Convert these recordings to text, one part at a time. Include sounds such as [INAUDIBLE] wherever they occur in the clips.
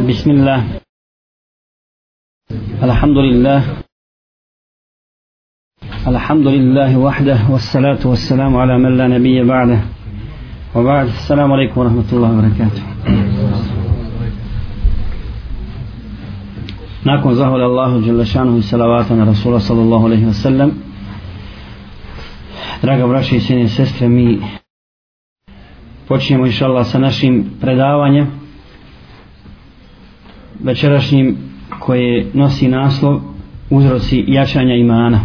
بسم الله الحمد لله الحمد لله وحده والصلاة والسلام على من لا نبي بعده وبعد السلام عليكم ورحمة الله وبركاته nakon zahvala Allahu Đelešanuhu i salavata na Rasula sallallahu alaihi wa sallam draga braće i sine sestre mi počinjemo inša Allah sa našim predavanjem večerašnjim koje nosi naslov uzroci jačanja imana.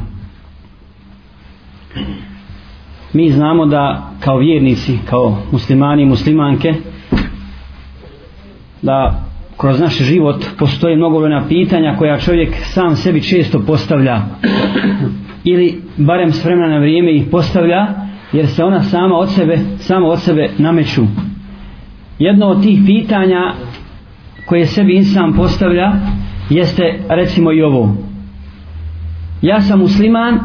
Mi znamo da kao vjernici kao muslimani i muslimanke da kroz naš život postoje mnogobrojna pitanja koja čovjek sam sebi često postavlja ili barem s vremena na vrijeme ih postavlja jer se ona sama od sebe samo od sebe nameću. Jedno od tih pitanja koje sebi insan postavlja jeste recimo i ovo. Ja sam musliman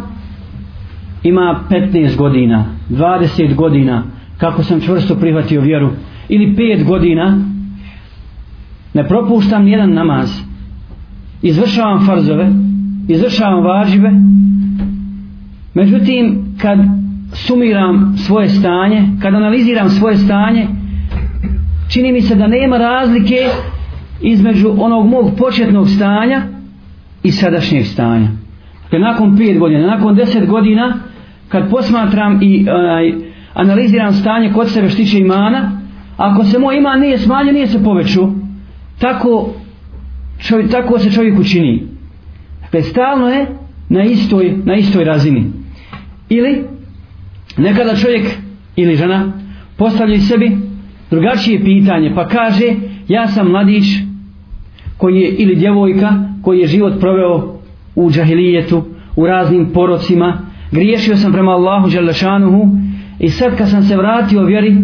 ima 15 godina 20 godina kako sam čvrsto prihvatio vjeru ili 5 godina ne propuštam jedan namaz. Izvršavam farzove izvršavam važive međutim kad sumiram svoje stanje kad analiziram svoje stanje čini mi se da nema razlike između onog mog početnog stanja i sadašnjeg stanja. Dakle nakon 5 godina nakon 10 godina kad posmatram i onaj, analiziram stanje kod sebe štiće imana ako se moj iman nije smanjen nije se povećao tako čovjek, tako se čovjek učini. Dakle stalno je na istoj, na istoj razini. Ili nekada čovjek ili žena postavljaju sebi drugačije pitanje pa kaže ja sam mladić koji je ili djevojka koji je život proveo u džahilijetu u raznim porocima griješio sam prema Allahu Đalešanuhu i sad kad sam se vratio vjeri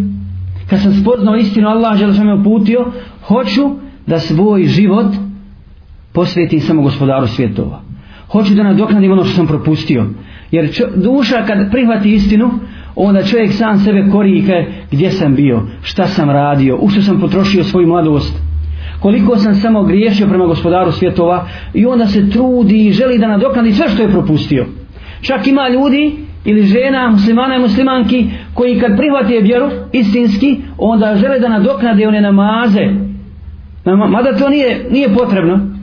kad sam spoznao istinu Allah Đalešanuhu uputio, hoću da svoj život posvetim samo gospodaru svjetova. Hoću da nadoknadim ono što sam propustio. Jer čo, duša kad prihvati istinu, onda čovjek sam sebe korike gdje sam bio, šta sam radio, u što sam potrošio svoju mladost, koliko sam samo griješio prema gospodaru svjetova i onda se trudi i želi da nadoknadi sve što je propustio. Čak ima ljudi ili žena, muslimana i muslimanki koji kad prihvati vjeru istinski, onda žele da nadoknade one namaze mada to nije, nije potrebno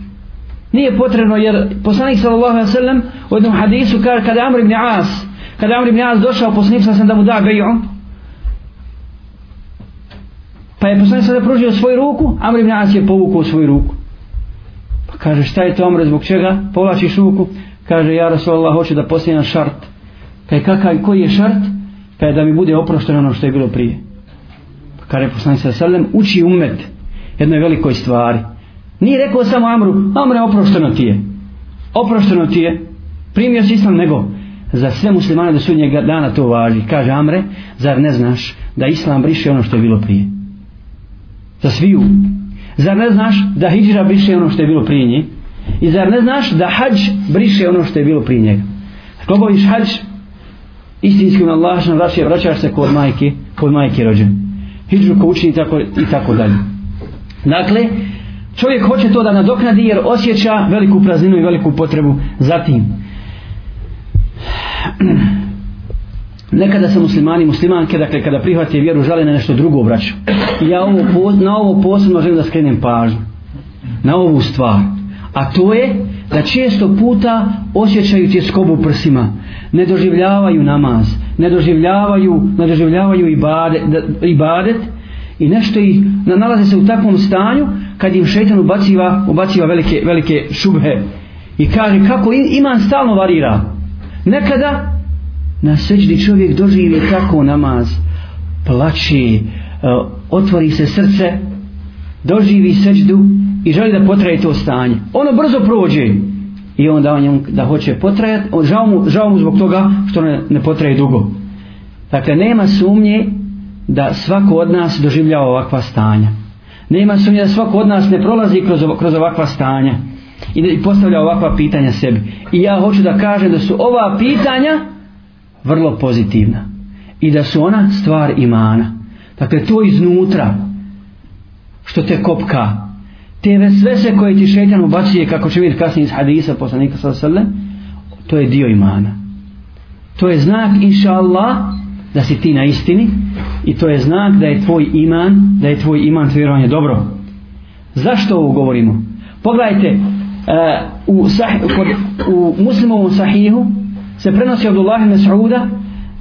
nije potrebno jer poslanik sallallahu alaihi sallam u jednom hadisu kaže kada Amr ibn As kada Amr ibn As došao poslanik sallam da mu da beju pa je poslanik sada pružio svoju ruku Amr ibn As je povukao svoju ruku pa kaže šta je to Amr zbog čega povlačiš ruku kaže ja Rasulallah hoću da posljedna šart pa Kaj kakav koji je šart pa Kaj da mi bude oprošteno ono što je bilo prije pa kaže poslanik sallam uči umet jednoj velikoj stvari. Nije rekao samo Amru, Amre oprošteno ti je. Oprošteno ti je. Primio si islam nego. Za sve muslimane do sudnjeg dana to važi. Kaže Amre, zar ne znaš da islam briše ono što je bilo prije? Za sviju. Zar ne znaš da hijđra briše ono što je bilo prije nje? I zar ne znaš da hađ briše ono što je bilo prije njega? Ako obaviš hađ, istinskim Allahom vraćaš, vraćaš se kod majke, kod majke rođen. Hijđu ko učini tako, i tako dalje. Dakle, čovjek hoće to da nadoknadi jer osjeća veliku prazninu i veliku potrebu za tim. Nekada se muslimani muslimanke, dakle kada prihvate vjeru, žale na nešto drugo obraću. Ja ovo, na ovo posebno želim da skrenem pažnju. Na ovu stvar. A to je da često puta osjećaju tjeskobu prsima. Ne doživljavaju namaz. Ne doživljavaju, ne doživljavaju ibadet, ibadet i nešto ih nalaze se u takvom stanju kad im šeitan ubaciva, ubaciva velike, velike šubhe i kaže kako iman stalno varira nekada na seđdi čovjek doživi tako namaz plaći e, otvori se srce doživi seđdu i želi da potraje to stanje ono brzo prođe i onda on da hoće potrajati žao mu, žao mu zbog toga što ne, ne potraje dugo dakle nema sumnje da svako od nas doživljava ovakva stanja. Nema sumnje da svako od nas ne prolazi kroz, kroz ovakva stanja i da postavlja ovakva pitanja sebi. I ja hoću da kažem da su ova pitanja vrlo pozitivna. I da su ona stvar imana. Dakle, to iznutra što te kopka, te vesvese koje ti šetan ubacuje kako će vidjeti kasnije iz hadisa poslanika sallallahu to je dio imana. To je znak inša Allah da si ti na istini i to je znak da je tvoj iman da je tvoj iman vjerovanje dobro. Zašto ovo govorimo? Pogledajte uh, u, sah, kod, u muslimovom sahihu se prenosi od Allah ibn Sa'uda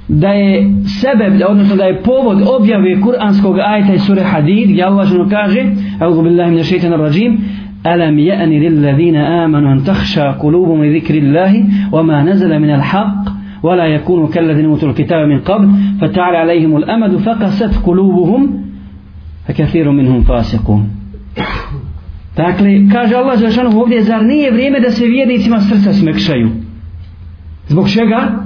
da je sebe, odnosno da je povod objave kuranskog ajta iz sure Hadid gdje Allah ženo kaže A'udhu billahi min shaitanir rajim ألم يأن للذين آمنوا أن تخشى قلوبهم لذكر الله وما نزل من الحق ولا يكونوا كالذين أوتوا الكتاب من قبل فتعالى عليهم الأمد فقست قلوبهم فكثير منهم فاسقون Dakle, kaže Allah Žešanu ovdje, zar nije vrijeme da se vjernicima srca smekšaju? Zbog čega?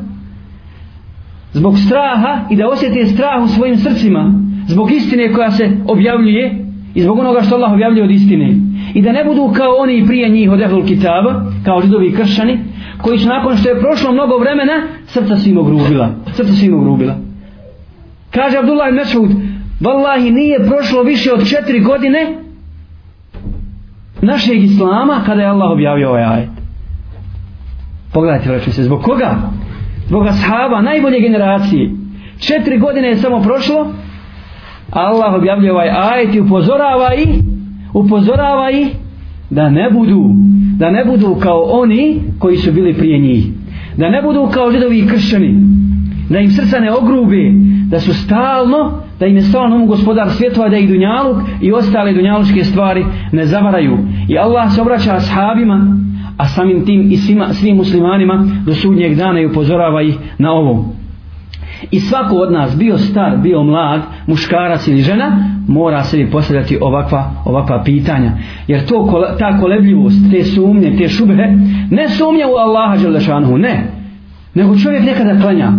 Zbog straha i da osjeti strah u svojim srcima. Zbog istine koja se objavljuje i zbog onoga što Allah objavljuje od istine. I da ne budu kao oni prije njih od Ehlul Kitaba, kao židovi i kršćani, koji su nakon što je prošlo mnogo vremena, srca su im ogrubila. Srca su im ogrubila. Kaže Abdullah Mesud, Wallahi nije prošlo više od četiri godine našeg Islama kada je Allah objavio ovaj ajet. Pogledajte, vraću se, zbog koga? Zbog ashaba, najbolje generacije. Četiri godine je samo prošlo, Allah objavljuje ovaj ajet i upozorava ih, upozorava ih da ne budu, da ne budu kao oni koji su bili prije njih. Da ne budu kao židovi i kršćani. Da im srca ne ogrube, da su stalno, da im je stalno gospodar svjetova, da ih dunjaluk i ostale dunjaluške stvari ne zavaraju. I Allah se obraća ashabima, a samim tim i svima, svim muslimanima do sudnjeg dana i upozorava ih na ovo. I svako od nas, bio star, bio mlad, muškarac ili žena, mora sebi postavljati ovakva, ovakva pitanja. Jer to, ta kolebljivost, te sumnje, te šubhe, ne sumnje u Allaha Đelešanu, ne. Nego čovjek nekada klanja.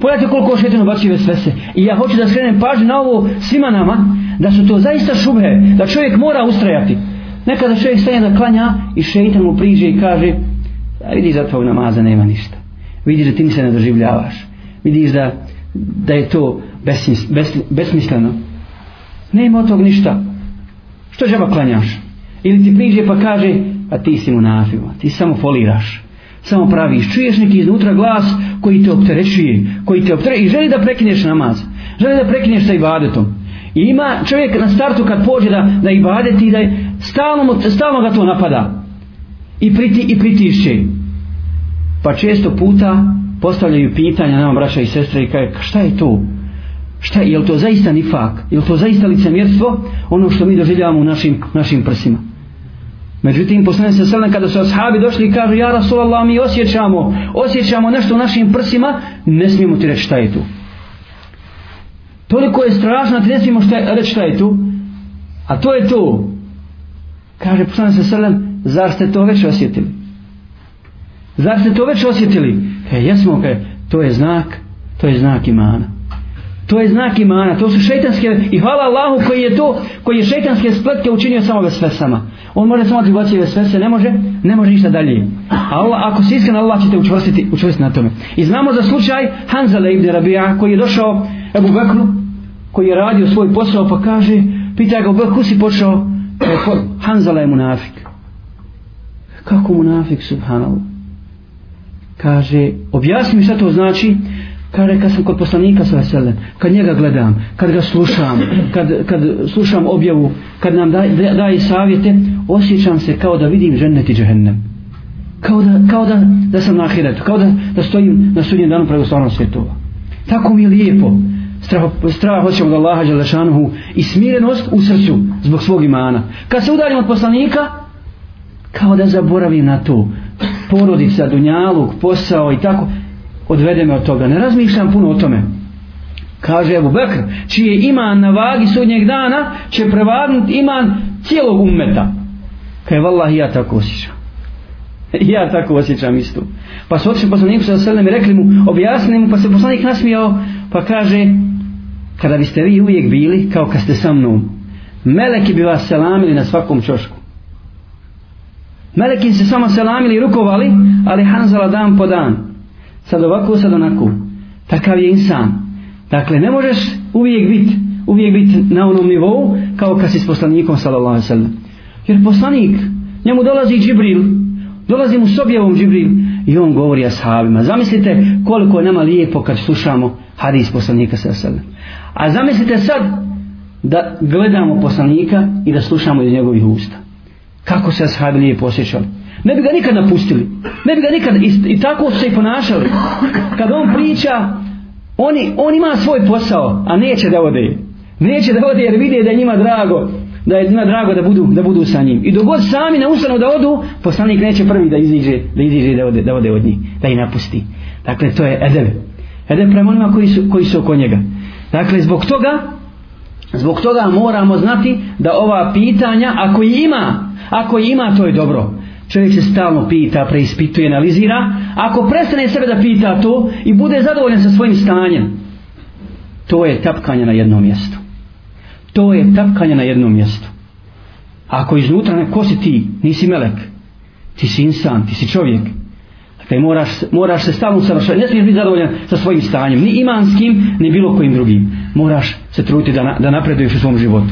Pogledajte koliko šetino baci vesvese. I ja hoću da skrenem pažnju na ovo svima nama, da su to zaista šubhe, da čovjek mora ustrajati. Nekada čovjek stane da klanja i šeitan mu priđe i kaže, a vidi za tvojeg namaza nema ništa. Vidiš da ti se ne doživljavaš. Vidiš da, da je to besmis, bes, besmisleno. Nema od tog ništa. Što žaba klanjaš? Ili ti priđe pa kaže a ti si mu nafima ti samo foliraš. Samo praviš. Čuješ neki iznutra glas koji te opterećuje koji te opterećuje i želi da prekineš namaz. Želi da prekineš sa ibadetom. I ima čovjek na startu kad pođe da, da ibadeti da stalno, stalno ga to napada. I, priti, i pritišće. Pa često puta postavljaju pitanja nama braća i sestre i kaže šta je to? Šta je, je to zaista nifak? Je to zaista licemjerstvo? Ono što mi doživljavamo u našim, našim prsima. Međutim poslanik se selne kada su ashabi došli i kažu ja Rasulallah mi osjećamo osjećamo nešto u našim prsima ne smijemo ti reći šta je tu. Toliko je strašno ti ne smijemo šta, reći šta je tu. A to je to kaže poslanik se selam, zar ste to već osjetili zar ste to već osjetili E, jesmo, kaže, to je znak, to je znak imana. To je znak imana, to su šeitanske, i hvala Allahu koji je to, koji je šeitanske spletke učinio samo vesvesama. On može samo odbaciti vesvese, ne može, ne može ništa dalje. A Allah, ako si iskren, Allah će te učvrstiti, učvrstiti na tome. I znamo za slučaj Hanzala ibn Rabija, koji je došao Ebu Bekru, koji je radio svoj posao, pa kaže, pita ga, Bekru si počeo, Hanzala je munafik. Kako munafik, subhanallah? kaže, objasni mi šta to znači, kaže, kad sam kod poslanika sa veselem, kad njega gledam, kad ga slušam, kad, kad slušam objavu, kad nam daje, daje savjete, osjećam se kao da vidim žennet i džehennem. Kao da, kao da, da sam na ahiretu, kao da, da stojim na sudnjem danu pred osnovnom svjetova. Tako mi je lijepo. Strah, strah hoćemo od Allaha Đalešanuhu i smirenost u srcu zbog svog imana. Kad se udarim od poslanika, kao da zaboravim na to porodica, dunjaluk, posao i tako, odvede me od toga. Ne razmišljam puno o tome. Kaže Ebu Bekr, čiji je iman na vagi sudnjeg dana, će prevagnuti iman cijelog ummeta. Kaj vallahi ja tako osjećam. [LAUGHS] ja tako osjećam isto. Pa su otišli poslaniku sa selem i rekli mu, objasni mu, pa se poslanik nasmijao, pa kaže, kada biste vi uvijek bili, kao kad ste sa mnom, meleki bi vas selamili na svakom čošku. Meleki se samo selamili i rukovali, ali Hanzala dan po dan. Sad ovako, sad onako. Takav je insan. Dakle, ne možeš uvijek biti uvijek biti na onom nivou kao kad si s poslanikom sallallahu sallam. jer poslanik njemu dolazi Džibril dolazi mu s objavom Džibril i on govori ashabima zamislite koliko je nama lijepo kad slušamo hadis poslanika sallallahu sebe a zamislite sad da gledamo poslanika i da slušamo iz njegovih usta. Kako se ashabi lijepo osjećali. Ne bi ga nikad napustili. Ne bi ga nikad i, i tako su se i ponašali. Kad on priča oni, on ima svoj posao a neće da ode. Neće da ode jer vidi da je njima drago da je njima drago da budu, da budu sa njim. I dogod sami ne ustanu da odu poslanik neće prvi da iziđe da iziđe da ode, da ode od njih da ih napusti. Dakle to je edeb. Edeb prema onima koji su, koji su oko njega dakle zbog toga zbog toga moramo znati da ova pitanja ako ima ako ima to je dobro. Čovjek se stalno pita, preispituje, analizira. Ako prestane sebe da pita to i bude zadovoljan sa svojim stanjem to je tapkanje na jednom mjestu. To je tapkanje na jednom mjestu. Ako iznutra ne, ko si ti, nisi melek ti si insan, ti si čovjek dakle moraš, moraš se stalno usavršavati. ne smiješ biti zadovoljan sa svojim stanjem ni imanskim, ni bilo kojim drugim moraš se truditi da, da napreduješ u svom životu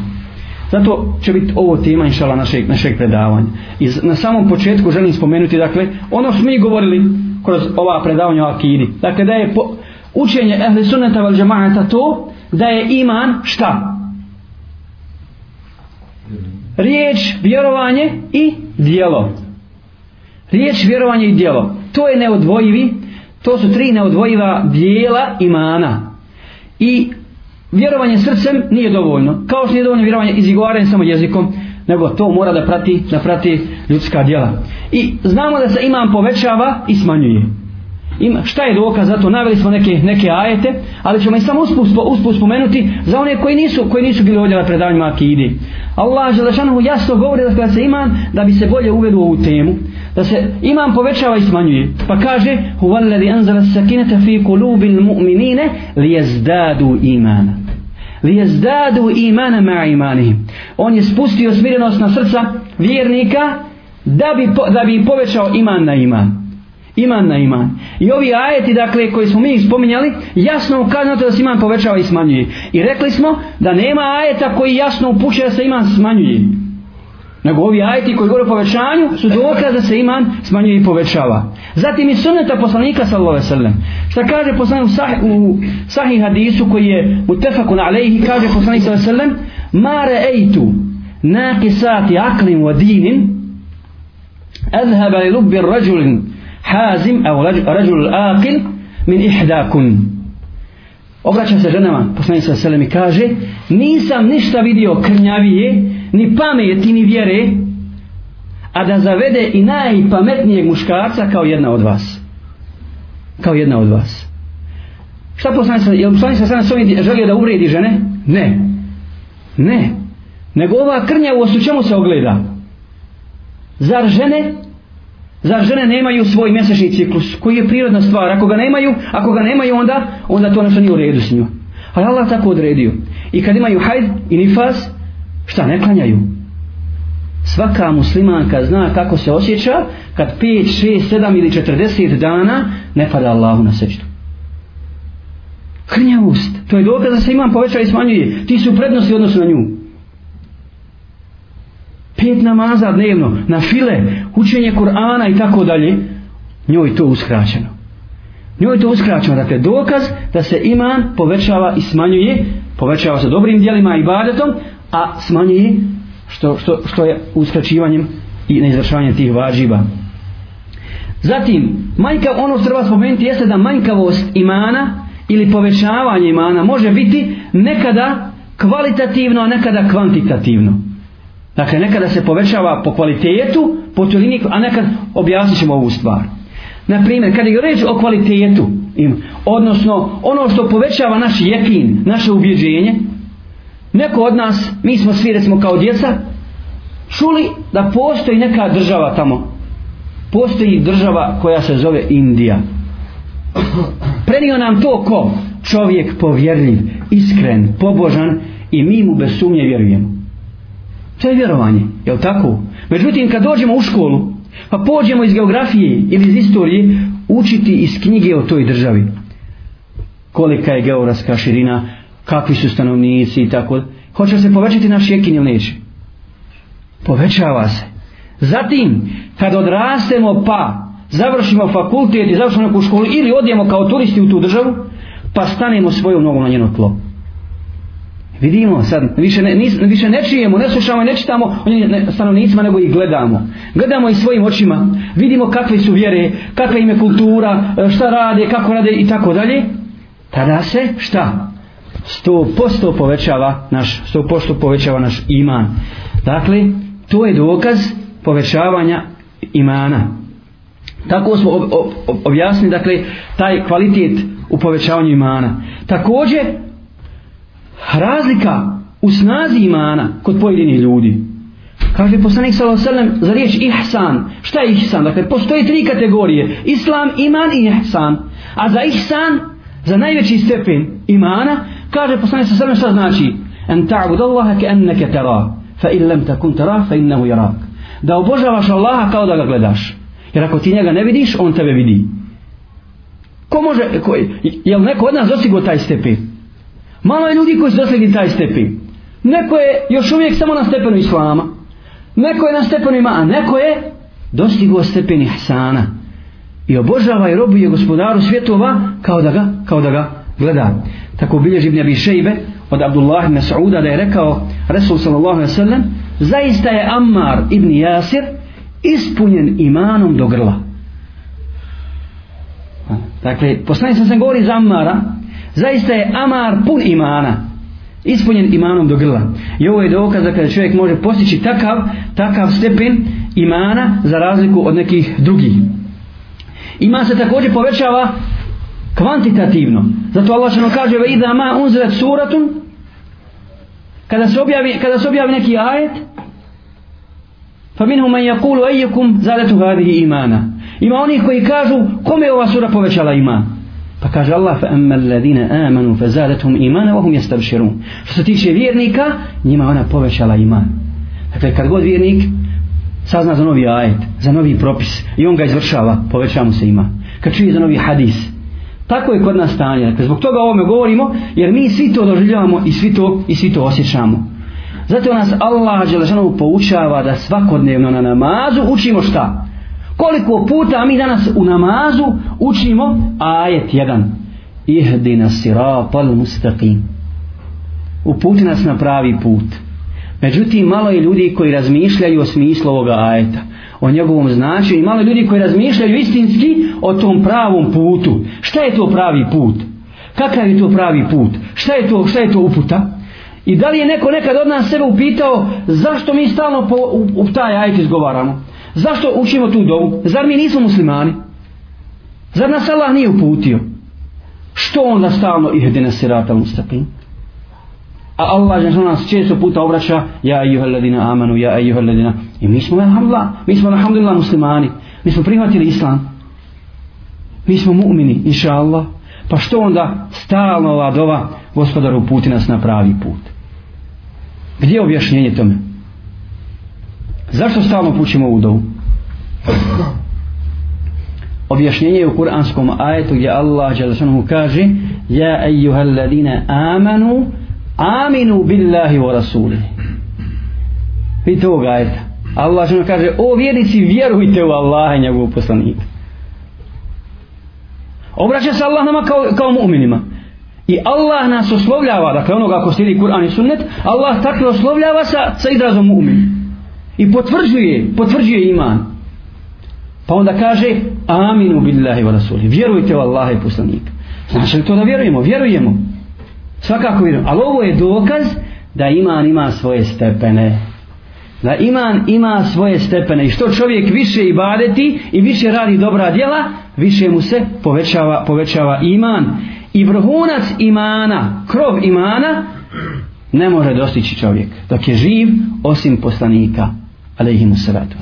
Zato će biti ovo tema inšala našeg, našeg predavanja. I na samom početku želim spomenuti, dakle, ono što mi govorili kroz ova predavanja o akidi. Dakle, da je po, učenje ehli sunnata val džemata to, da je iman šta? Riječ, vjerovanje i dijelo. Riječ, vjerovanje i dijelo. To je neodvojivi, to su tri neodvojiva dijela imana. I vjerovanje srcem nije dovoljno. Kao što nije dovoljno vjerovanje izigovaranje samo jezikom, nego to mora da prati, da prati ljudska djela. I znamo da se imam povećava i smanjuje. Ima, šta je dokaz za to? Naveli smo neke, neke ajete, ali ćemo i samo uspust, uspust spomenuti za one koji nisu, koji nisu bili ovdje na predavanjima akidi. Allah Želešanohu jasno govori da kada se iman, da bi se bolje uvedu ovu temu, da se iman povećava i smanjuje. Pa kaže, "Huvallazi anzala sakinata fi qulubil mu'minina liyazdadu imana. Liyazdadu imana ma imanihim. On je spustio smirenost na srca vjernika da bi, da bi povećao iman na iman iman na iman. I ovi ajeti, dakle, koji smo mi spominjali, jasno ukazuju da se iman povećava i smanjuje. I rekli smo da nema ajeta koji jasno upućuje da se iman smanjuje. Nego ovi ajeti koji govore o povećanju su dokaz da se iman smanjuje i povećava. Zatim i sunneta poslanika sallallahu alejhi ve sellem. Šta kaže poslanik u sahih, u sahih hadisu koji je mutafakun alejhi kaže poslanik sallallahu alejhi ve sellem: "Ma ra'aytu naqisati aqlin wa dinin adhhaba li lubbi ar-rajulin hazim aw rajul aqil min ihdakun obraća se ženama poslanik sa selem i kaže nisam ništa vidio krnjavije ni pameti ni vjere a da zavede i najpametnijeg muškarca kao jedna od vas. Kao jedna od vas. Šta poslanik sa je poslanik sa selem želio da uvredi žene? Ne. Ne. Nego ova krnjavost u čemu se ogleda? Zar žene? Zar žene nemaju svoj mjesečni ciklus? Koji je prirodna stvar? Ako ga nemaju, ako ga nemaju onda, onda to nešto nije u redu s njom. Ali Allah tako odredio. I kad imaju hajd i nifas, šta ne klanjaju? Svaka muslimanka zna kako se osjeća kad 5, 6, 7 ili 40 dana ne pada Allahu na sečtu. Hrnjavost. To je dokaz da se imam poveća i smanjuje. Ti su prednosti odnosu na nju pet namaza dnevno, na file, učenje Kur'ana i tako dalje, njoj to uskraćeno. Njoj to uskraćeno, dakle dokaz da se iman povećava i smanjuje, povećava se dobrim dijelima i badetom, a smanjuje što, što, što je uskraćivanjem i neizvršavanjem tih važiba Zatim, majka ono što treba spomenuti jeste da manjkavost imana ili povećavanje imana može biti nekada kvalitativno, a nekada kvantitativno. Dakle, nekada se povećava po kvalitetu, po terini, a nekad objasnit ćemo ovu stvar. Na primjer, kad je reč o kvalitetu, odnosno ono što povećava naš jekin, naše ubjeđenje, neko od nas, mi smo svi recimo kao djeca, čuli da postoji neka država tamo. Postoji država koja se zove Indija. Prenio nam to ko? Čovjek povjerljiv, iskren, pobožan i mi mu bez sumnje vjerujemo. To je vjerovanje, je li tako? Međutim, kad dođemo u školu, pa pođemo iz geografije ili iz istorije, učiti iz knjige o toj državi. Kolika je geografska širina, kakvi su stanovnici i tako. Hoće se povećati naš jekin ili neće? povećava se. Zatim kad odrastemo pa završimo fakultet i završimo neku školu ili odijemo kao turisti u tu državu pa stanemo svojom nogom na njeno tlo. Vidimo sad više ne, nis, više ne čijemo ne slušamo i ne čitamo o stanovnicima nego ih gledamo. Gledamo i svojim očima vidimo kakve su vjere kakva im je kultura šta rade kako rade i tako dalje. Tada se šta? 100% povećava naš 100% povećava naš iman. Dakle to je dokaz povećavanja imana. Tako smo ob, ob, objasnili dakle taj kvalitet u povećavanju imana. Također razlika u snazi imana kod pojedinih ljudi. Kaže poslanik sallallahu alejhi ve sellem za riječ ihsan. Šta je ihsan? Dakle postoje tri kategorije. Islam iman i ihsan. A za ihsan za najveći stepen imana kaže poslanik sa alejhi šta znači? En ta'bud Allaha ka'annaka tara fa in lam takun tara fa innahu yarak. Da obožavaš Allaha kao da ga gledaš. Jer ako ti njega ne vidiš on tebe vidi. Ko može ko, je li neko od nas dostigao taj stepen? Malo je ljudi koji su dostigli taj stepen. Neko je još uvijek samo na stepenu islama. Neko je na stepenu ima a neko je dostigao stepen ihsana. I obožava i robuje gospodaru svjetova kao da ga, kao da ga gleda tako bilježi Ibn Abi Šejbe od Abdullah ibn Sa'uda da je rekao Resul sallallahu alaihi sallam zaista je Ammar ibn Jasir ispunjen imanom do grla. Dakle poslanik sam sam govori za Ammara zaista je Ammar pun imana ispunjen imanom do grla. I ovo je dokaz da kada čovjek može postići takav takav stepen imana za razliku od nekih drugih. Iman se također povećava kvantitativno. Zato Allah što kaže ve idha ma unzilat suratun kada se objavi kada se objavi neki ajet fa minhum man yaqulu ayyukum zadatu hadhihi imana. Ima oni koji kažu kome ova sura povećala iman? Pa kaže Allah fa amma alladhina amanu fazadatuhum imana wa hum yastabshirun. Što se tiče vjernika njima ona povećala iman. Dakle kad god vjernik sazna za novi ajet za novi propis i on ga izvršava povećava mu se iman. Kad čuje za novi hadis Tako je kod nas stanje. Dakle, zbog toga ovome govorimo, jer mi svi to doživljavamo i svi to, i svi to osjećamo. Zato nas Allah Đelešanovu poučava da svakodnevno na namazu učimo šta? Koliko puta mi danas u namazu učimo ajet 1. Ihdina sirapal mustaqim. Uputi nas na pravi put. Međutim, malo je ljudi koji razmišljaju o smislu ovoga ajeta o njegovom značenju i malo ljudi koji razmišljaju istinski o tom pravom putu. Šta je to pravi put? Kakav je to pravi put? Šta je to, šta je to uputa? I da li je neko nekad od nas sebe upitao zašto mi stalno po, u, u taj ajit izgovaramo? Zašto učimo tu dovu? Zar mi nismo muslimani? Zar nas Allah nije uputio? Što onda stalno ihdine sirata mustaqim? A Allah je nas često puta obraća ja ejuhel ladina amanu ja ejuhel ladina i mi smo alhamdulillah mi smo alhamdulillah muslimani. Mi smo prihvatili islam. Mi smo mu'mini inša Allah pa što onda stalno ova dova gospodar uputi nas na pravi put? Gdje je objašnjenje tome? Zašto stalno pućimo ovu dovu? Objašnjenje je u kuranskom ajetu gdje Allah kaže ja ejuhel ladina amanu aminu billahi wa rasuli vidite ovog ajeta Allah što kaže o vjernici vjerujte u Allaha i njegovu poslanika. Obraća se Allah nama kao, kao mu'minima. I Allah nas oslovljava dakle onoga ako slijedi Kur'an i sunnet Allah takve oslovljava sa, sa izrazom mu'min. I potvrđuje potvrđuje iman. Pa onda kaže aminu billahi wa rasuli vjerujte u Allaha i poslanika. Znači li to da vjerujemo? Vjerujemo. Svakako vjerujem. Ali ovo je dokaz da iman ima svoje stepene. Da iman ima svoje stepene. I što čovjek više ibadeti i više radi dobra djela, više mu se povećava, povećava iman. I vrhunac imana, krov imana, ne može dostići čovjek. Dok je živ, osim poslanika. alaihimu salatu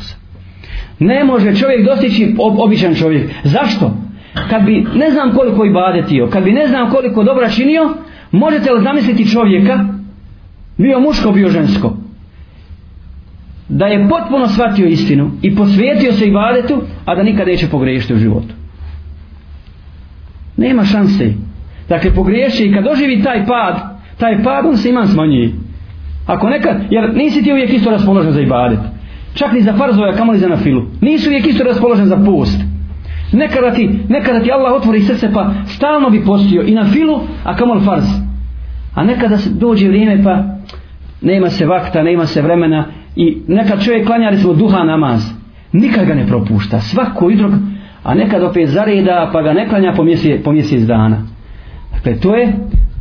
Ne može čovjek dostići ob, običan čovjek. Zašto? Kad bi ne znam koliko ibadetio, kad bi ne znam koliko dobra činio, Možete li zamisliti čovjeka, bio muško, bio žensko, da je potpuno shvatio istinu i posvijetio se ibadetu, a da nikada neće pogriješiti u životu. Nema šanse. Dakle, pogriješi i kad doživi taj pad, taj pad on se iman smanjuje. Ako nekad, jer nisi ti uvijek isto raspoložen za ibadet. Čak ni za farzove, kamo kamoli za nafilu. Nisi uvijek isto raspoložen za post. Nekada ti, nekada ti Allah otvori srce pa stalno bi postio i na filu, a kamol farz. A nekada se dođe vrijeme pa nema se vakta, nema se vremena i nekad čovjek klanja recimo duha namaz. Nikad ga ne propušta. Svako jutro, a nekad opet zareda pa ga ne klanja po mjesec, po mjesec dana. Dakle, to je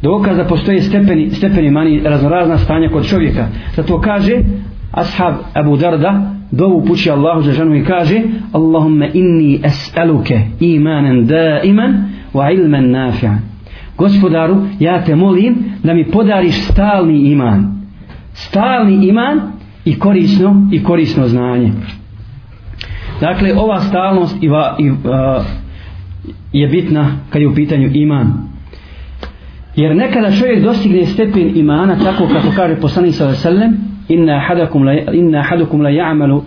dokaz da postoje stepeni, stepeni mani raznorazna stanja kod čovjeka. Zato kaže ashab Abu Darda dovu pući Allahu za ženu i kaže Allahumma inni es'aluke imanen daiman wa ilman nafi'an. Gospodaru ja te molim da mi podariš stalni iman. Stalni iman i korisno i korisno znanje. Dakle ova stalnost i, va, i, uh, je bitna kad je u pitanju iman. Jer nekada čovjek dostigne stepen imana tako kako kaže poslanik sallallahu alejhi ve sellem inna ahadakum la inna ahadakum la ya'malu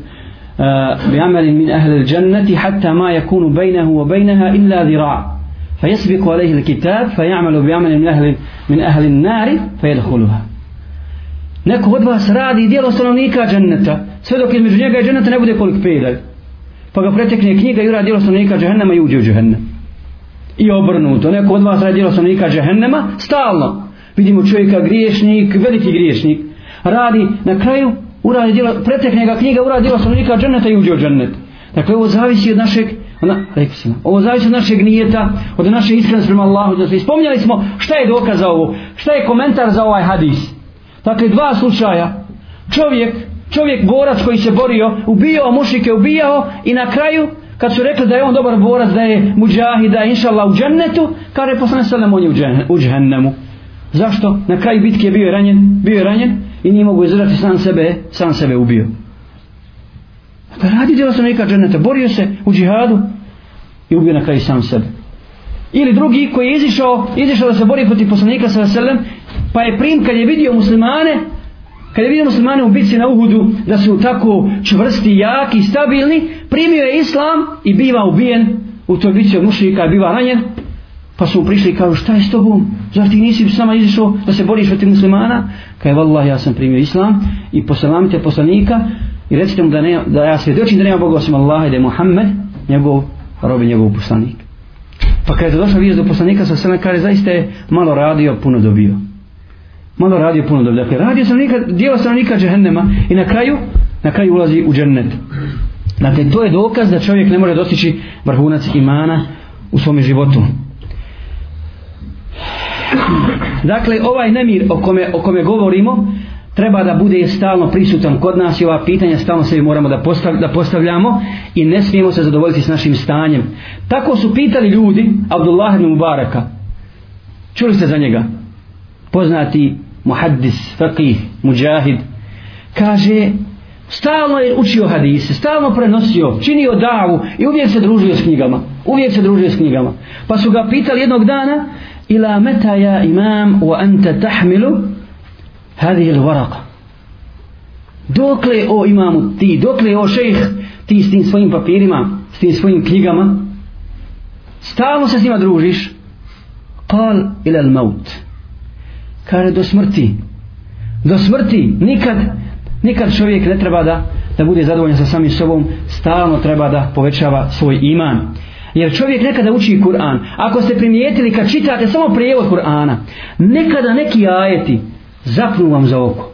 بعمل من أهل الجنة حتى ما يكون بينه وبينها إلا ذراع فيسبق عليه الكتاب فيعمل بعمل من أهل من أهل النار فيدخلها Neko od vas radi dijelo stanovnika dženneta, sve dok između njega i dženneta ne bude kolik pedalj. Pa ga pretekne knjiga i uradi dijelo stanovnika džehennema i uđe u džehennem. I obrnuto, neko od vas radi dijelo stanovnika džehennema, stalno. Vidimo čovjeka griješnik, veliki griješnik, radi na kraju uradi djelo, pretekne ga knjiga, uradi djelo stanovnika dženneta i uđe u džennet. Dakle, ovo zavisi od našeg, ona, rekli smo, ovo zavisi od našeg nijeta, od naše iskrenosti prema Allahu. Da se ispomnjali smo šta je dokaz za ovo, šta je komentar za ovaj hadis. Dakle, dva slučaja. Čovjek, čovjek borac koji se borio, ubijao mušike, ubijao i na kraju, kad su rekli da je on dobar borac, da je muđahid, da je inšallah u džennetu, kaže poslane sallam on je u džennemu. Zašto? Na kraju bitke bio je ranjen, bio je ranjen, i nije mogu izdržati sam sebe, sam sebe ubio. Da radi djela sam neka dženeta, borio se u džihadu i ubio na kraju sam sebe. Ili drugi koji je izišao, izišao da se bori protiv poslanika sa veselem, pa je prim kad je vidio muslimane, kad je vidio muslimane u bitci na Uhudu, da su tako čvrsti, jaki, stabilni, primio je islam i biva ubijen u toj bitci od mušlika, biva ranjen, Pa su prišli i kažu šta je s tobom? Zar ti nisi sama izišao da se boriš protiv muslimana? Kaj vallah ja sam primio islam i poselamite poslanika i recite mu da, ne, da ja svjedočim da nema Boga osim Allaha i da je Muhammed njegov rob i njegov poslanik. Pa kada je došao vijest do poslanika sa sve kaže zaista je malo radio, puno dobio. Malo radio, puno dobio. Dakle, radio sam nikad, dijelo sam nikad džehennema i na kraju, na kraju ulazi u džennet. Dakle, to je dokaz da čovjek ne može dostići vrhunac imana u svom životu. Dakle, ovaj nemir o kome, o kome govorimo, treba da bude stalno prisutan kod nas i ova pitanja stalno se moramo da, postav, da postavljamo i ne smijemo se zadovoljiti s našim stanjem. Tako su pitali ljudi Abdullah ibn Mubaraka. Čuli ste za njega? Poznati muhaddis, faqih, muđahid. Kaže, stalno je učio hadise, stalno prenosio, činio davu i uvijek se družio s knjigama. Uvijek se družio s knjigama. Pa su ga pitali jednog dana, إلى متى يا إمام وأنت تحمل هذه الورقة dokle o imamu ti, dokle o šejh ti s tim svojim papirima, s tim svojim knjigama, stalno se s njima družiš, kal ila maut kaže do smrti, do smrti, nikad, nikad čovjek ne treba da, da bude zadovoljan sa samim sobom, stalno treba da povećava svoj iman. Jer čovjek nekada uči Kur'an. Ako ste primijetili kad čitate samo prijevod Kur'ana, nekada neki ajeti zapnu vam za oko.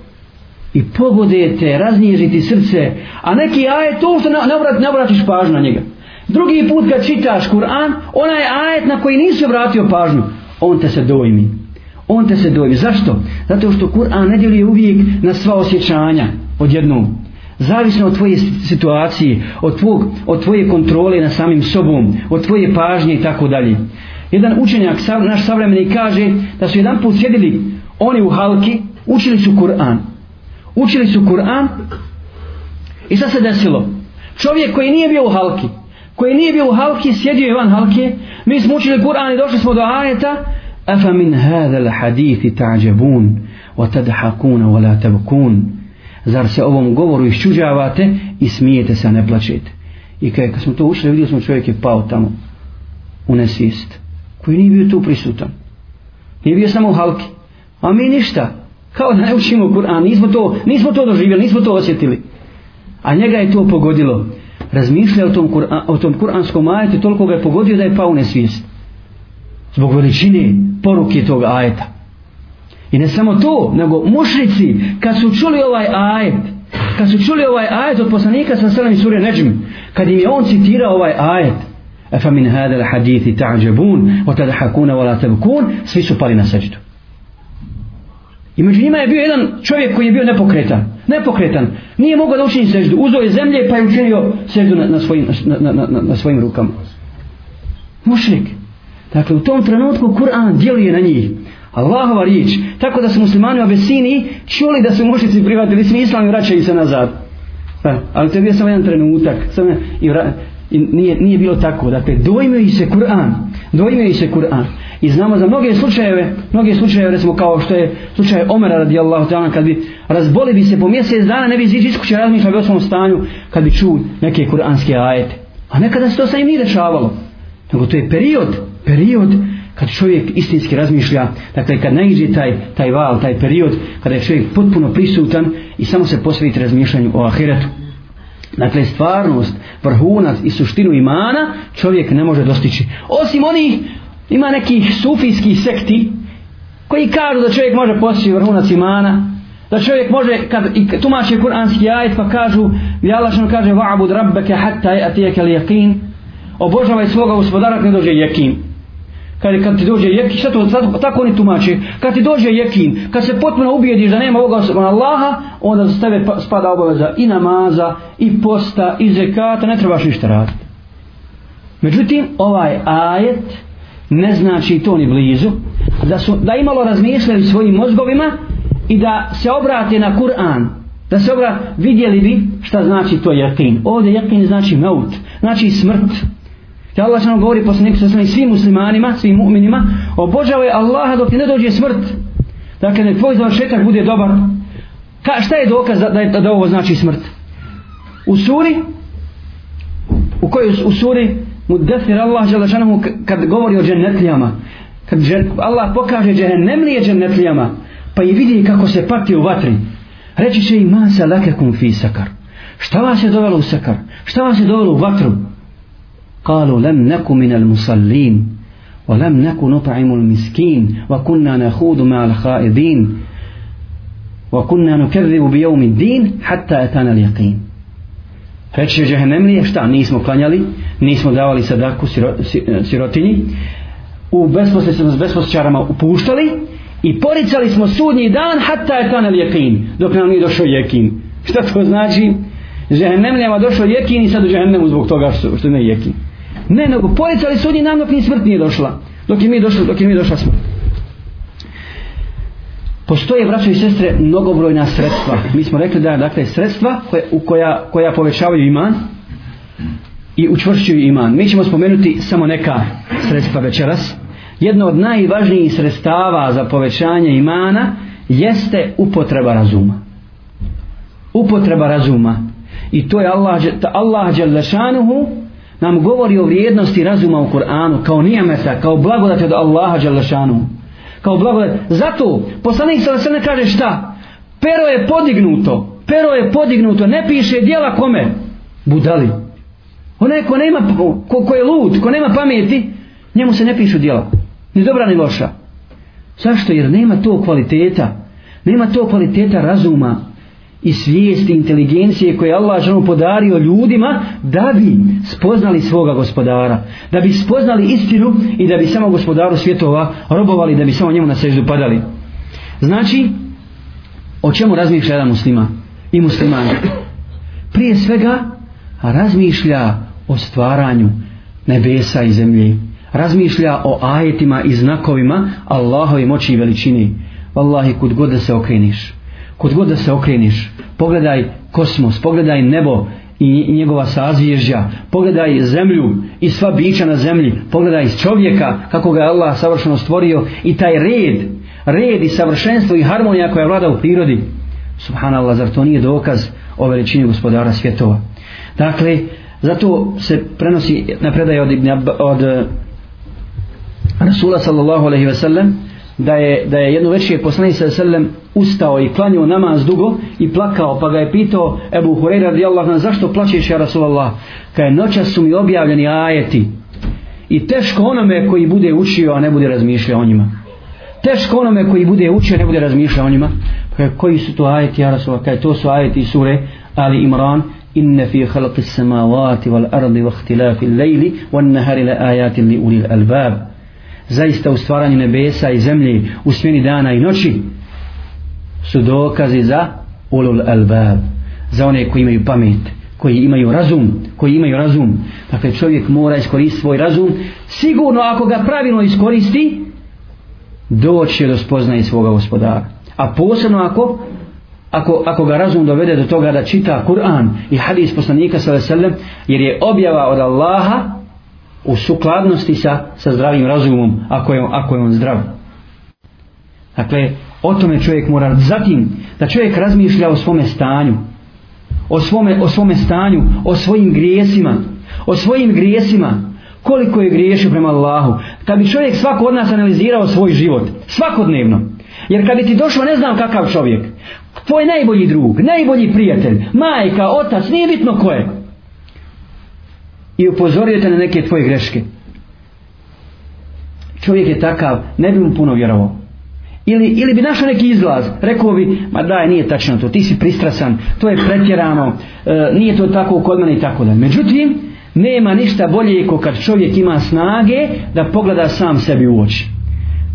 I pogodete, raznježiti srce, a neki ajet to što ne, obrat, ne obratiš pažnju na njega. Drugi put kad čitaš Kur'an, onaj ajet na koji nisi obratio pažnju, on te se dojmi. On te se dojmi. Zašto? Zato što Kur'an ne djeluje uvijek na sva osjećanja odjednom zavisno od tvoje situacije, od, tvog, od tvoje kontrole na samim sobom, od tvoje pažnje i tako dalje. Jedan učenjak, naš savremeni, kaže da su jedan put sjedili oni u halki, učili su Kur'an. Učili su Kur'an i sad se desilo. Čovjek koji nije bio u halki, koji nije bio u halki, sjedio je van halke, mi smo učili Kur'an i došli smo do ajeta, afa min hada al hadithi ta'đebun, wa tadhakuna, wa la tabkun zar se ovom govoru iščuđavate i smijete se, a ne plaćete. I kad smo to ušli, vidio smo čovjek je pao tamo u nesvijest, koji nije bio tu prisutan. Nije bio samo u halki. A mi ništa. kao da ne učimo Kur'an nismo to, nismo to doživjeli nismo to osjetili a njega je to pogodilo razmišlja o tom, Kur'an, o tom kuranskom ajetu toliko ga je pogodio da je pao u nesvijest zbog veličine poruke tog ajeta i ne samo to nego mušnici kad su čuli ovaj ajet kad su čuli ovaj ajet od poslanika sa srani sure Neđm kad im je on citirao ovaj ajet efa min hada hadithi ta'đebun o tadahakuna wala tabkun svi su pali na seđdu. i među njima je bio jedan čovjek koji je bio nepokretan nepokretan. Nije mogao da učini seždu. Uzeo je zemlje pa je učinio seždu na, na, svojim, na, na, na, na svojim rukama. Mušnik dakle u tom trenutku Kur'an djeluje na njih. Allahova riječ tako da su muslimani u Abesini čuli da su mušici prihvatili svi islam i vraćaju se nazad. Pa, ali to je bio samo jedan trenutak samo i, vra, i nije, nije bilo tako. Dakle dojmio se Kur'an dojmio se Kur'an. I znamo za mnoge slučajeve mnoge slučajeve recimo kao što je slučaj Omera radijallahu ta'ala kad bi razboli bi se po mjesec dana ne bi izići iz kuće razmišljao o svom stanju kad bi čuo neke kuranske ajete. A nekada se to sa im nije dešavalo. Nego to je period period kad čovjek istinski razmišlja dakle kad naiđe taj, taj val, taj period kada je čovjek potpuno prisutan i samo se posveti razmišljanju o ahiretu. Dakle stvarnost, vrhunac i suštinu imana čovjek ne može dostići. Osim onih ima nekih sufijskih sekti koji kažu da čovjek može postići vrhunac imana da čovjek može kad i tumači kuranski ajet pa kažu Jalašan Allah kaže va'bud rabbeke hatta atijeke li jakin, obožavaj svoga gospodara kad dođe yakin kad, kad ti dođe jekin šta to sad, tako oni tumače, kad ti dođe jekin kad se potpuno ubijediš da nema ovoga Allaha onda za tebe pa- spada obaveza i namaza i posta i zekata ne trebaš ništa raditi međutim ovaj ajet ne znači to ni blizu da su da imalo razmišljali svojim mozgovima i da se obrate na Kur'an da se obrate vidjeli bi šta znači to jakin ovdje jakin znači maut znači smrt. Ja Allah što nam govori poslaniku sa svim muslimanima, svim mu'minima, obožavaj Allaha dok ti ne dođe smrt. Dakle, ne tvoj završetak bude dobar. Ka, šta je dokaz da, da, da ovo znači smrt? U suri, u kojoj u suri, Mudathir Allah Želešanohu kad govori o džennetlijama, kad Allah pokaže džennemlije džennetlijama, pa i vidi kako se pati u vatri, reći će i masa lakekum fi sakar. Šta vas je dovelo u sakar? Šta vas je dovelo u vatru? قالوا لم نكن من المصلين ولم نكن نطعم المسكين وكنا نخوض مع الخائضين وكنا نكذب بيوم الدين حتى أتانا اليقين Reći će džehennemlije, šta, nismo klanjali, nismo davali sadaku siro, sirotinji, u besposle s besposčarama upuštali i poricali smo sudnji dan hatta je tanel jekin, dok nam nije došao jekin. Šta to znači? Džehennemlijama došao jekin i sad u džehennemu zbog toga što, što ne jekin. Ne, nego poricali sudnji nam dok ni smrt nije došla. Dok je mi došla, dok je mi došla smrt. Postoje, braćo i sestre, mnogobrojna sredstva. Mi smo rekli da dakle, sredstva koje, u koja, koja povećavaju iman i učvršćuju iman. Mi ćemo spomenuti samo neka sredstva večeras. Jedno od najvažnijih sredstava za povećanje imana jeste upotreba razuma. Upotreba razuma. I to je Allah, Allah nam govori o vrijednosti razuma u Kur'anu kao nijemeta, kao blagodati od Allaha Đalešanu. Kao blagodat. Zato poslanik sa se ne kaže šta? Pero je podignuto. Pero je podignuto. Ne piše dijela kome? Budali. Onaj ko nema, ko, ko je lud, ko nema pameti, njemu se ne pišu dijela. Ni dobra ni loša. Zašto? Jer nema to kvaliteta. Nema to kvaliteta razuma i svijesti inteligencije koje Allah ženu podario ljudima da bi spoznali svoga gospodara da bi spoznali istinu i da bi samo gospodaru svjetova robovali da bi samo njemu na seždu padali. Znači o čemu razmišlja jedan muslima i musliman? Prije svega razmišlja o stvaranju nebesa i zemlje. Razmišlja o ajetima i znakovima Allahove moći i veličini Wallahi kud god da se okreniš kod god da se okreniš pogledaj kosmos, pogledaj nebo i njegova sazvježđa pogledaj zemlju i sva bića na zemlji pogledaj čovjeka kako ga je Allah savršeno stvorio i taj red red i savršenstvo i harmonija koja vlada u prirodi. Subhanallah zar to nije dokaz o veličini gospodara svjetova? Dakle zato se prenosi na predaje od, od eh, Rasula sallallahu alaihi ve sellem da je, da je jedno večer poslanik sa srlem ustao i klanio namaz dugo i plakao pa ga je pitao Ebu Hureyra radi Allah zašto plaćeš ja Rasulallah? Kada je noća su mi objavljeni ajeti i teško onome koji bude učio a ne bude razmišljao o njima. Teško onome koji bude učio ne bude razmišljao o njima. Kada koji su to ajeti ja Rasulallah? Kada to su ajeti sure Ali Imran inne fi halaki samawati wal ardi wa vahtilafi lejli wan nahari la ayatin li ulil albab zaista u stvaranju nebesa i zemlje u smjeni dana i noći su dokazi za ulul albab za one koji imaju pamet koji imaju razum koji imaju razum. Dakle čovjek mora iskoristiti svoj razum. Sigurno ako ga pravilno iskoristi doći do spoznaje svoga gospodara. A posebno ako ako, ako ga razum dovede do toga da čita Kur'an i hadis poslanika sallallahu jer je objava od Allaha u sukladnosti sa, sa zdravim razumom ako je, ako je on zdrav. Dakle o tome čovjek mora zatim da čovjek razmišlja o svome stanju o svome, o svome stanju o svojim grijesima o svojim grijesima koliko je griješio prema Allahu. Kad bi čovjek svako od nas analizirao svoj život svakodnevno. Jer kad bi ti došao ne znam kakav čovjek tvoj najbolji drug najbolji prijatelj majka, otac, nije bitno ko je i upozorio te na neke tvoje greške. Čovjek je takav ne bi mu puno vjerovao. Ili, ili bi našao neki izlaz rekao bi ma daj nije tačno to ti si pristrasan to je pretjerano e, nije to tako kod mene i tako da međutim nema ništa bolje ko kad čovjek ima snage da pogleda sam sebi u oči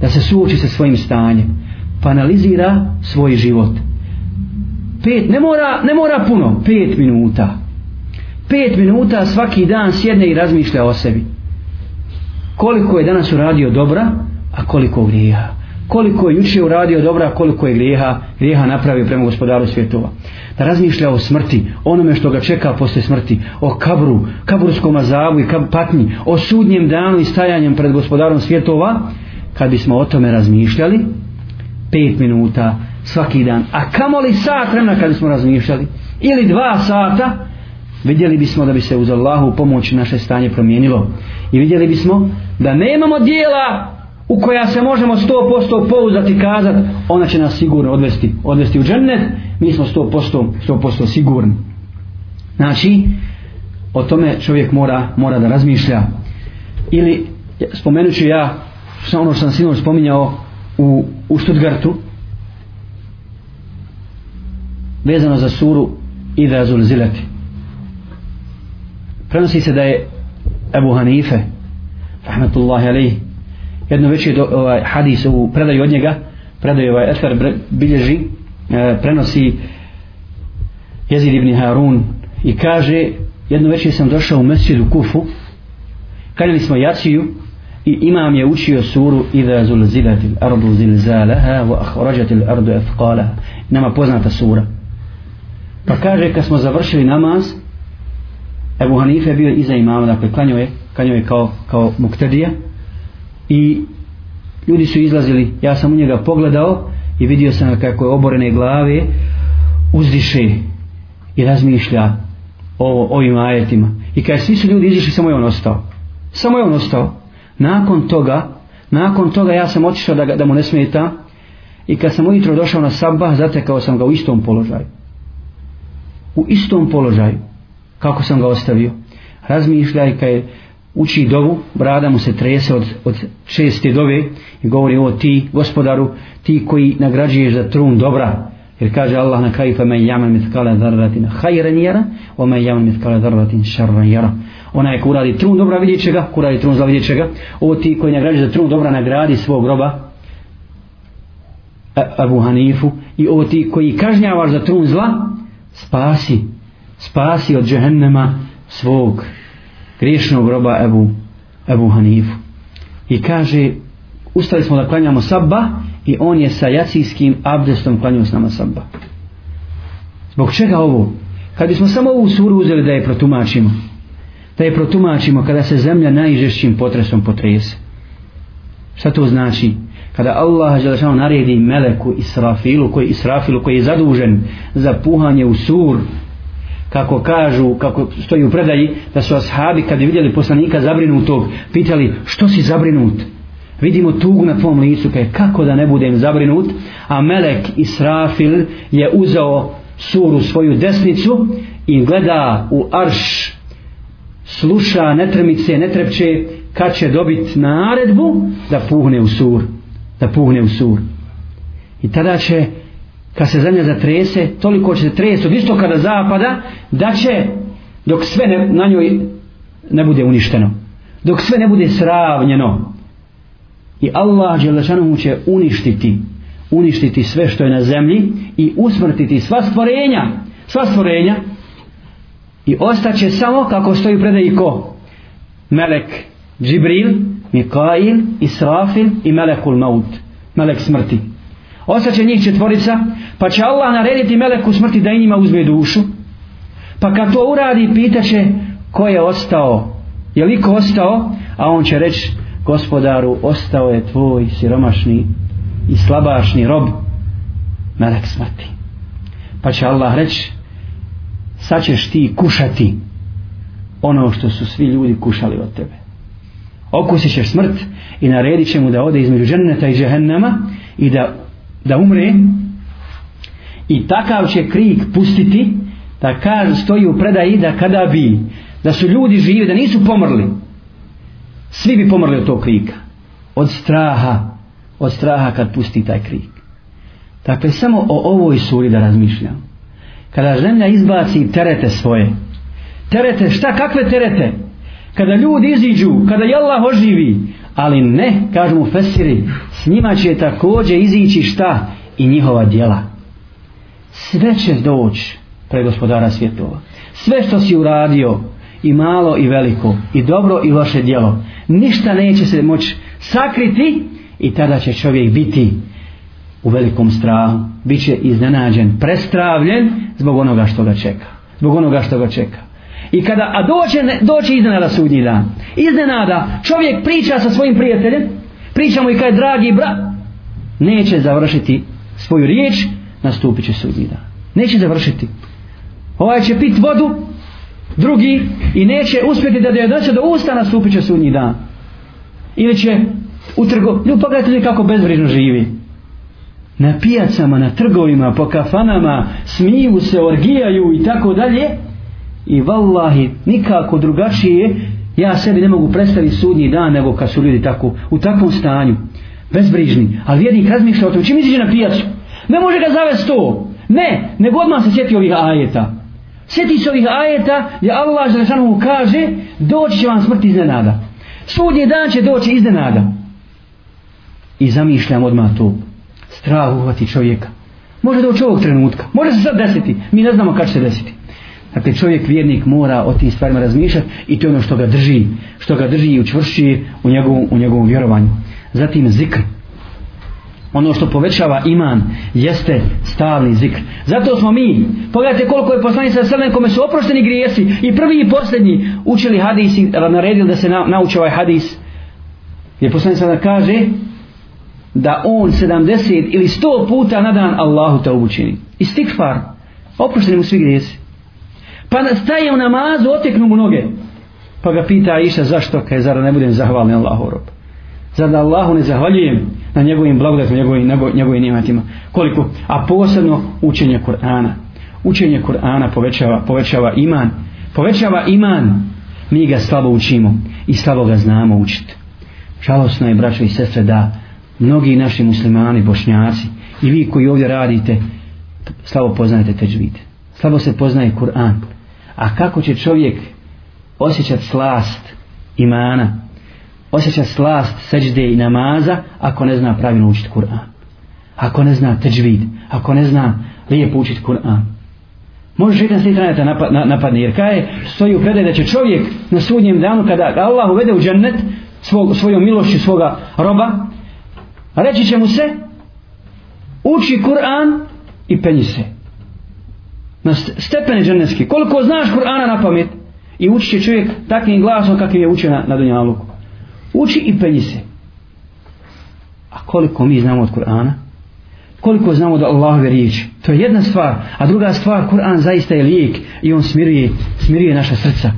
da se suoči sa svojim stanjem pa analizira svoj život. Pet, ne mora, ne mora puno pet minuta pet minuta svaki dan sjedne i razmišlja o sebi. Koliko je danas uradio dobra a koliko grijeha. Koliko je juče uradio dobra a koliko je grijeha grijeha napravio prema gospodaru svjetova. Da razmišlja o smrti onome što ga čeka posle smrti o kabru, kaburskom azabu i kab, patnji o sudnjem danu i stajanjem pred gospodarom svjetova. Kad bismo o tome razmišljali pet minuta svaki dan a kamoli sat vremena kad bismo razmišljali ili dva sata vidjeli bismo da bi se uz Allahu pomoć naše stanje promijenilo. I vidjeli bismo da nemamo dijela u koja se možemo 100% pouzdati i kazat ona će nas sigurno odvesti odvesti u džennet. Mi smo 100%, 100% sigurni. Znači o tome čovjek mora, mora da razmišlja. Ili spomenut ću ja ono što sam sinoć spominjao u, u Stuttgartu vezano za suru Ida Zulzileti prenosi se da je Ebu Hanife rahmetullahi alaih jedno već je ovaj, hadis u predaju od njega predaju ovaj Efer bilježi e, prenosi Jezid ibn Harun i kaže jedno večer sam došao u mesjidu Kufu kanjali smo jaciju i imam je učio suru Iza zulzilatil ardu zilzalaha wa akhrajatil ardu athqalaha nama poznata sura. Pa kaže kad smo završili namaz Ebu Hanife bio iza imama, dakle klanio je, klanio je kao, kao muktedija. I ljudi su izlazili, ja sam u njega pogledao i vidio sam kako je oborene glave uzdiše i razmišlja o ovim ajetima. I kada svi su ljudi izišli samo je on ostao. Samo je on ostao. Nakon toga nakon toga ja sam otišao da, da mu ne smeta i kad sam ujutro došao na sabah zatekao sam ga u istom položaju. U istom položaju kako sam ga ostavio? Razmišljaj kad uči dovu brada mu se trese od, od šeste dove i govori o ti gospodaru ti koji nagrađuješ za trun dobra. Jer kaže Allah na kraju fa men yamal mithqala dharratin khayran yara wa man yamal mithqala dharratin sharran yara. Onaj ko uradi trun dobra vidjet će ga. Ko uradi trun zla vidjet će ga. O ti koji nagrađuje za trun dobra nagradi svog roba e, Abu Hanifu. I o ti koji kažnjavaš za trun zla spasi spasi od džehennema svog griješnog roba Ebu, Ebu Hanifu. I kaže, ustali smo da klanjamo sabba i on je sa jacijskim abdestom klanjao s nama sabba. Zbog čega ovo? Kad bismo samo ovu suru uzeli da je protumačimo, da je protumačimo kada se zemlja najžešćim potresom potrese. Šta to znači? Kada Allah želešano naredi meleku Israfilu, koji, Israfilu koji je zadužen za puhanje u sur, kako kažu, kako stoji u predaji, da su ashabi kad vidjeli poslanika zabrinutog, pitali što si zabrinut? vidimo tugu na tvom licu kaj kako da ne budem zabrinut a Melek Israfil je uzeo suru svoju desnicu i gleda u arš sluša netrmice, netrepće kad će dobiti naredbu da puhne u sur da puhne u sur i tada će kad se zemlja zatrese toliko će se trese od istoka do zapada da će dok sve ne, na njoj ne bude uništeno dok sve ne bude sravnjeno. I Allah Đelešanu će uništiti uništiti sve što je na zemlji i usmrtiti sva stvorenja sva stvorenja. I ostaće samo kako stoji predaj ko? Melek Džibril Mikail Israfil i Melekul Maut Melek smrti ostaće njih četvorica pa će Allah narediti Meleku smrti da i njima uzme dušu. Pa kad to uradi pitaće ko je ostao. Je li ko ostao? A on će reći gospodaru ostao je tvoj siromašni i slabašni rob melek smrti. Pa će Allah reći sad ćeš ti kušati ono što su svi ljudi kušali od tebe. Okusit ćeš smrt i naredit će mu da ode između dženneta i džehennama i da, da umre i takav će krik pustiti da kaže stoji u predaji da kada bi da su ljudi živi da nisu pomrli svi bi pomrli od tog krika. Od straha od straha kad pusti taj krik. Dakle samo o ovoj suri da razmišljam. Kada zemlja izbaci terete svoje terete šta kakve terete? Kada ljudi iziđu kada je Allah oživi ali ne kažu mu fesiri s njima će također izići šta? I njihova djela. Sve će doći pred gospodara svjetova. Sve što si uradio i malo i veliko i dobro i loše djelo ništa neće se moći sakriti i tada će čovjek biti u velikom strahu. Bit će iznenađen prestravljen zbog onoga što ga čeka. Zbog onoga što ga čeka i kada a dođe, dođe iznenada sudnji dan. Iznenada čovjek priča sa svojim prijateljem priča mu i kaj dragi brat neće završiti svoju riječ nastupit će sudnji dan. Neće završiti. Ovaj će pit vodu drugi i neće uspjeti da dođe do usta nastupit će sudnji dan. Ili će u trgu ljudi pogledajte kako bezbrižno živi. Na pijacama, na trgovima, po kafanama smiju se, orgijaju i tako dalje i vallahi nikako drugačije ja sebi ne mogu predstaviti sudnji dan nego kad su ljudi tako u takvom stanju. Bezbrižni, ali vjernik razmišlja o tom čim iziđe na pijacu ne može ga zavesti to. Ne, nego odmah se sjeti ovih ajeta. Sjeti se ovih ajeta gdje Allah Želešanu kaže doći će vam smrt iznenada. Sudnji dan će doći iznenada. I zamišljam odmah to. Strah uhvati čovjeka. Može doći ovog trenutka. Može se sad desiti. Mi ne znamo kad će se desiti dakle čovjek vjernik mora o tim stvarima razmišljati i to je ono što ga drži što ga drži i učvršuje u njegovom, u njegovom vjerovanju. Zatim zikr. Ono što povećava iman jeste stalni zikr. Zato smo mi pogledajte koliko je poslanica sredne kome su oprošteni grijesi i prvi i posljednji učili hadis i naredili da se na, nauče ovaj hadis. Jer poslanica da kaže da on 70 ili 100 puta na dan Allahu te učini istikfar. Oprošteni mu svi grijesi pa staje u namazu oteknu mu noge pa ga pita Aisha zašto kaj zara ne budem zahvalni Allahu rob zar da Allahu ne zahvaljujem na njegovim blagodatima, njegovim, njegovim nimetima. Koliko? A posebno učenje Kur'ana. Učenje Kur'ana povećava, povećava iman. Povećava iman. Mi ga slabo učimo i slabo ga znamo učiti. Žalosno je, braćo i sestre, da mnogi naši muslimani, bošnjaci i vi koji ovdje radite, slabo poznajete teđvid. Slabo se poznaje Kur'an. A kako će čovjek osjećati slast imana, osjećati slast seđde i namaza ako ne zna pravilno učiti Kur'an. Ako ne zna teđvid, ako ne zna lijepo učiti Kur'an. Može šeitan s interneta napadne, jer kaj stoji u predaj da će čovjek na sudnjem danu kada Allah uvede u džennet svog, svojom milošću svoga roba, reći će mu se uči Kur'an i penji se. Na stepeni dženevski. Koliko znaš Kur'ana na pamet i uči će čovjek takvim glasom kakvim je učio na, na Dunjaluku. Uči i penji se. A koliko mi znamo od Kur'ana? Koliko znamo da Allahove riječi? To je jedna stvar. A druga stvar Kur'an zaista je lijek i on smiruje, smiruje naša srca.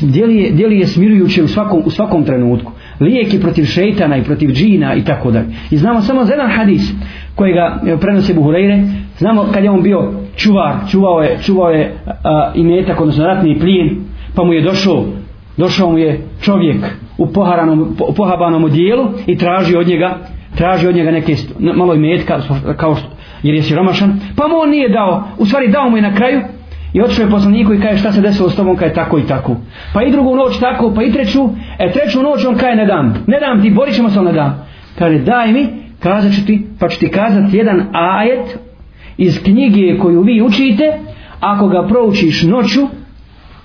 Djeluje, djeluje smirujuće u svakom, u svakom trenutku. Lijek je protiv šeitana i protiv džina i tako dalje. I znamo samo za jedan hadis koji ga e, prenose Buhureyre, znamo kad je on bio čuvar, čuvao je, čuvao je a, i metak, odnosno ratni plijen, pa mu je došao, došao mu je čovjek u poharanom, po, pohabanom odijelu i traži od njega, traži od njega neke malo imetka, kao što, jer je siromašan, pa mu on nije dao, u stvari dao mu je na kraju, I otišao je poslaniku i kaže šta se desilo s tobom, kaže tako i tako. Pa i drugu noć tako, pa i treću, e treću noć on kaže ne dam. Ne dam ti, borit ćemo se on ne dam. Kaže daj mi, kazat ću ti, pa ću ti kazat jedan ajet iz knjige koju vi učite, ako ga proučiš noću,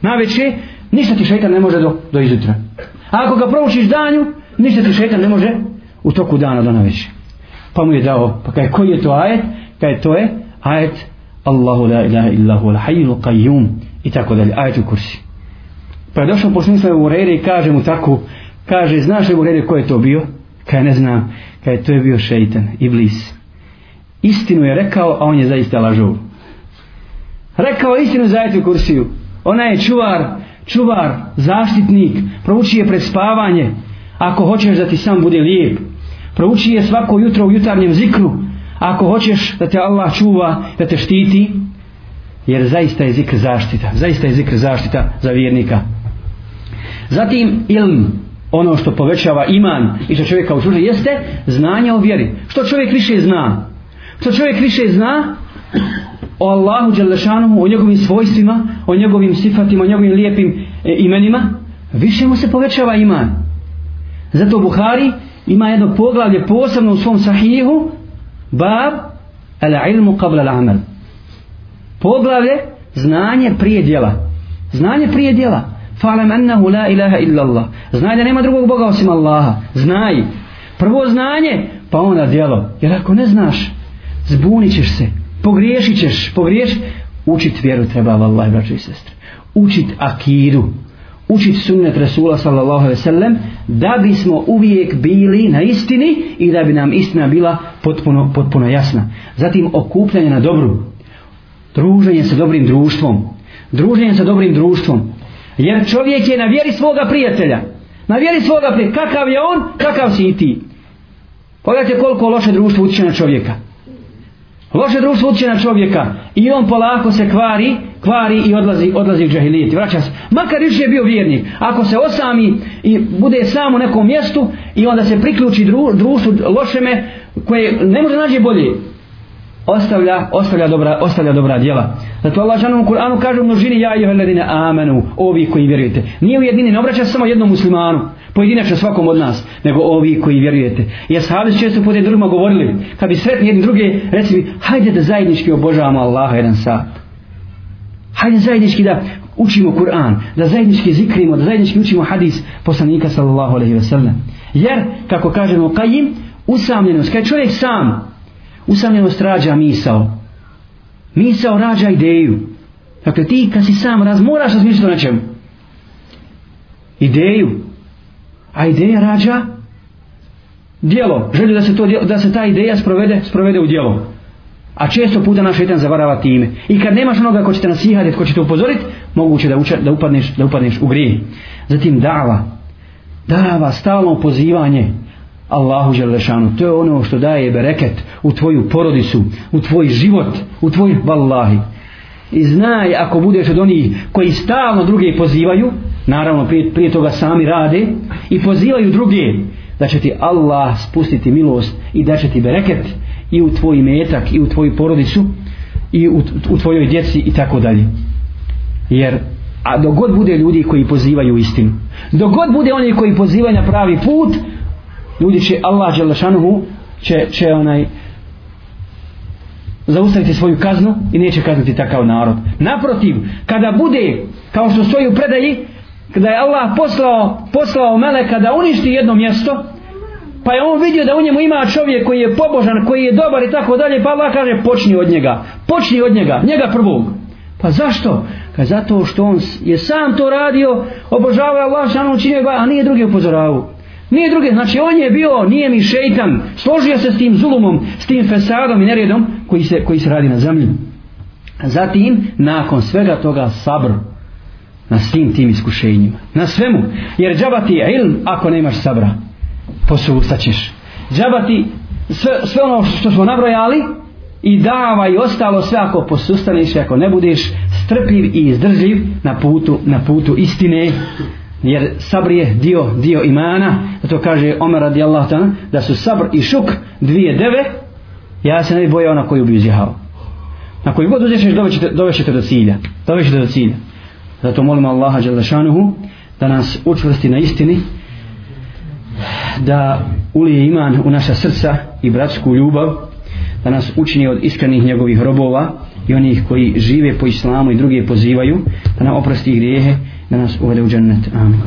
na večer, ništa ti šeitan ne može do, do izutra. A ako ga proučiš danju, ništa ti šeitan ne može u toku dana do navečer. Pa mu je dao, pa kaže koji je to ajet? Kaj to je ajet Allahu la ilaha illa al-hayyul qayyum i tako dalje ajetul kursi pa je došao poslanik u Urejre i kaže mu tako kaže znaš li Urejre ko je to bio Kaj ne znam kaj to je bio šeitan iblis istinu je rekao a on je zaista lažov rekao istinu za etu kursiju ona je čuvar čuvar zaštitnik prouči je pred spavanje ako hoćeš da ti sam bude lijep prouči je svako jutro u jutarnjem zikru ako hoćeš da te Allah čuva, da te štiti, jer zaista je zikr zaštita, zaista je zikr zaštita za vjernika. Zatim ilm, ono što povećava iman i što čovjeka učuže, jeste znanje o vjeri. Što čovjek više zna? Što čovjek više zna o Allahu Đelešanomu, o njegovim svojstvima, o njegovim sifatima, o njegovim lijepim e, imenima, više mu se povećava iman. Zato Buhari ima jedno poglavlje posebno u svom sahihu, Bab al ilmu qabla al amal. Poglavlje znanje prije djela. Znanje prije djela. Fa'lam annahu la ilaha illa Allah. Znaj da nema drugog Boga osim Allaha. Znaj. Prvo znanje, pa onda djelo. Jer ako ne znaš, zbunit ćeš se. Pogriješit ćeš. pogriješit. Učit vjeru treba, vallahi, braćo i sestre. Učit akidu učit sunnet Rasula sallallahu alaihi sallam da bismo uvijek bili na istini i da bi nam istina bila potpuno, potpuno jasna. Zatim okupljanje na dobru. Druženje sa dobrim društvom. Druženje sa dobrim društvom. Jer čovjek je na vjeri svoga prijatelja. Na vjeri svoga prijatelja. Kakav je on, kakav si i ti. Pogledajte koliko loše društvo utječe na čovjeka. Loše društvo utječe na čovjeka i on polako se kvari, kvari i odlazi, odlazi u džahilijet. Vraća se. Makar više je bio vjernik. Ako se osami i bude sam u nekom mjestu i onda se priključi dru, društvu lošeme koje ne može nađe bolje ostavlja, ostavlja dobra, ostavlja dobra djela. Zato Allah žanom u Kur'anu kaže u množini ja i ledine amenu, ovi koji vjerujete. Nije u jedini, ne obraća samo jednom muslimanu, pojedinačno svakom od nas, nego ovi koji vjerujete. Jer sahabi su često putem drugima govorili, kad bi sretni jedni druge, recili, hajde da zajednički obožavamo Allaha jedan sat. Hajde zajednički da učimo Kur'an, da zajednički zikrimo, da zajednički učimo hadis poslanika sallallahu alaihi ve sellem. Jer, kako kažemo Qajim, usamljenost, kad čovjek sam, usamljenost rađa misao. Misao rađa ideju. Dakle, ti kad si sam raz, moraš razmišljati o nečemu. Ideju. A ideja rađa dijelo. Želju da se, to, da se ta ideja sprovede, sprovede u dijelo. A često puta naš šetan zavarava time. I kad nemaš onoga ko će te nasihati, ko će te upozoriti, moguće da, uča, da, upadneš, da upadneš u grije. Zatim dava. Dava, stalno pozivanje. Allahu Želešanu. To je ono što daje bereket u tvoju porodicu, u tvoj život, u tvoj vallahi. I znaj ako budeš od onih koji stalno druge pozivaju, naravno prije, prije toga sami rade, i pozivaju druge, da će ti Allah spustiti milost i da će ti bereket i u tvoj metak i u tvoju porodicu i u, u tvojoj djeci i tako dalje. Jer a dogod bude ljudi koji pozivaju istinu, dogod bude oni koji pozivaju na pravi put, ljudi će Allah Đelešanuhu će, će onaj zaustaviti svoju kaznu i neće kazniti takav narod. Naprotiv, kada bude, kao što stoji u predaji, kada je Allah poslao, poslao meleka da uništi jedno mjesto, pa je on vidio da u njemu ima čovjek koji je pobožan, koji je dobar i tako dalje, pa Allah kaže počni od njega, počni od njega, njega prvog. Pa zašto? Ka zato što on je sam to radio, obožavao Allah, šanom činio ga, a nije drugi upozoravao. Nije druge, znači on je bio, nije mi šeitan, složio se s tim zulumom, s tim fesadom i neredom koji se, koji se radi na zemlji. Zatim, nakon svega toga sabr. na svim tim iskušenjima na svemu jer džaba ti je ilm ako nemaš sabra Posustaćeš. džaba ti sve, sve ono što smo nabrojali i dava i ostalo sve ako posustaneš ako ne budeš strpljiv i izdržljiv na putu na putu istine jer sabr je dio dio imana. To kaže Omer radijallahu ta'ala da su sabr i šuk dvije deve ja se ne bi bojao na koju bi uzjehao. Na koju god uzješeš dovećete do cilja. Dovećete do cilja. Zato molimo Allaha Đalešanuhu da nas učvrsti na istini da ulije iman u naša srca i bratsku ljubav da nas učini od iskrenih njegovih robova i onih koji žive po islamu i druge pozivaju da nam oprosti grijehe da nas uvede u džennet amin